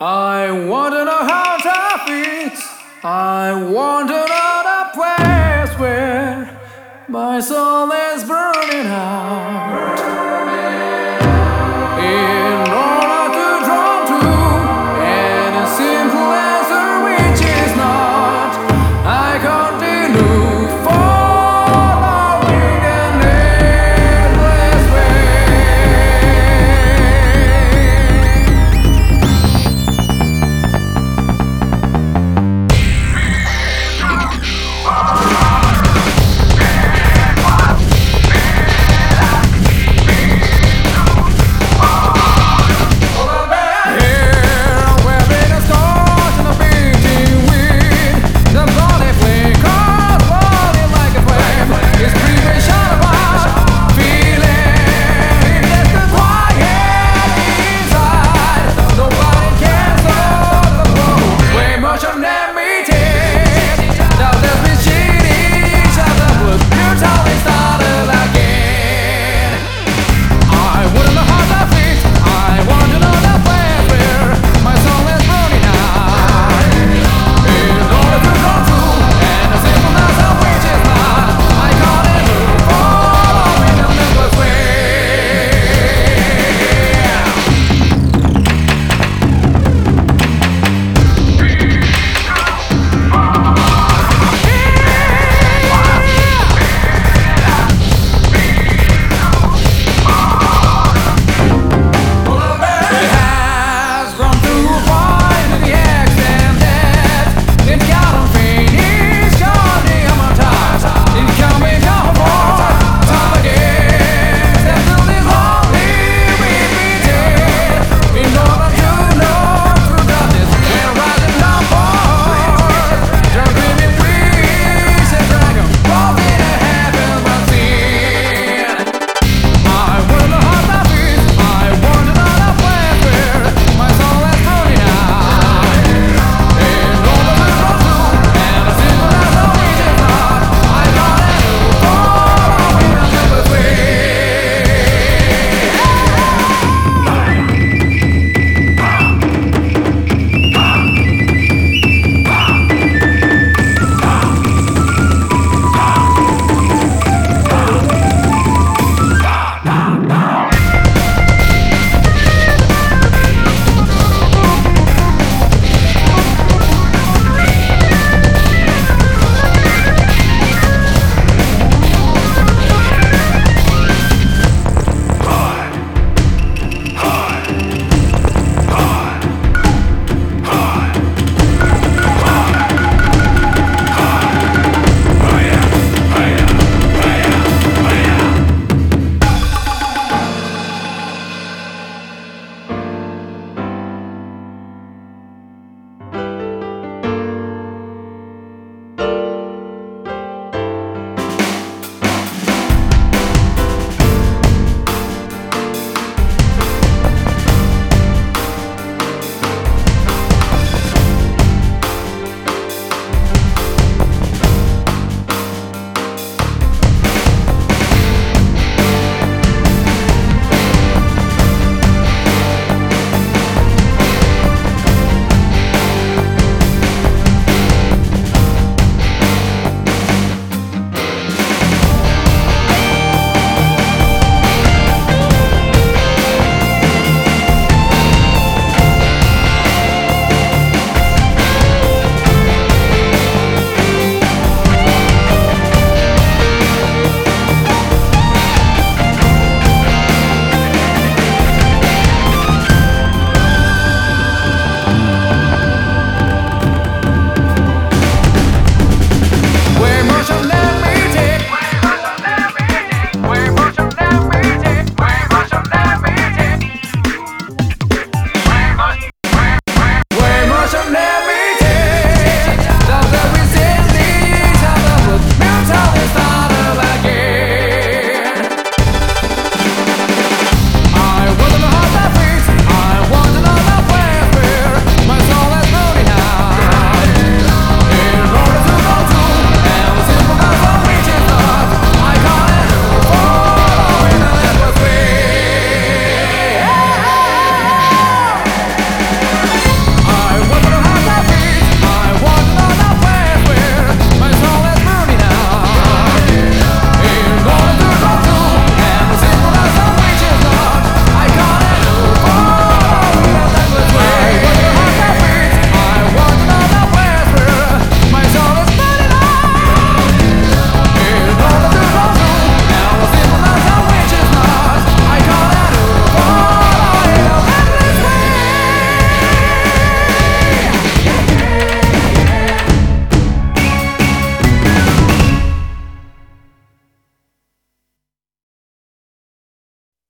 I want to know how to fix. I want to know the place where my soul is burning out.